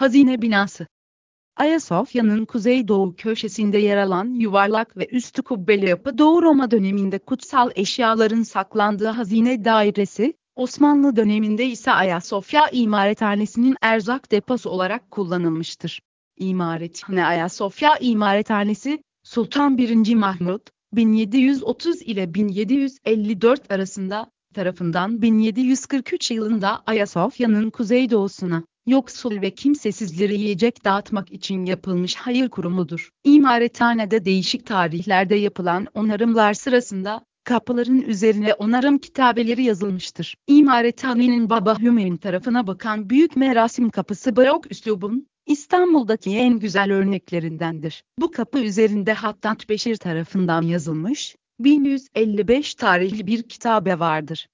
Hazine binası Ayasofya'nın kuzeydoğu köşesinde yer alan yuvarlak ve üstü kubbeli yapı Doğu Roma döneminde kutsal eşyaların saklandığı hazine dairesi, Osmanlı döneminde ise Ayasofya İmarethanesi'nin erzak deposu olarak kullanılmıştır. İmarethane Ayasofya İmarethanesi, Sultan 1. Mahmud, 1730 ile 1754 arasında, tarafından 1743 yılında Ayasofya'nın kuzeydoğusuna, yoksul ve kimsesizlere yiyecek dağıtmak için yapılmış hayır kurumudur. İmarethanede değişik tarihlerde yapılan onarımlar sırasında, kapıların üzerine onarım kitabeleri yazılmıştır. İmarethanenin Baba Hümeyn tarafına bakan büyük merasim kapısı barok üslubun, İstanbul'daki en güzel örneklerindendir. Bu kapı üzerinde Hattat Beşir tarafından yazılmış, 1155 tarihli bir kitabe vardır.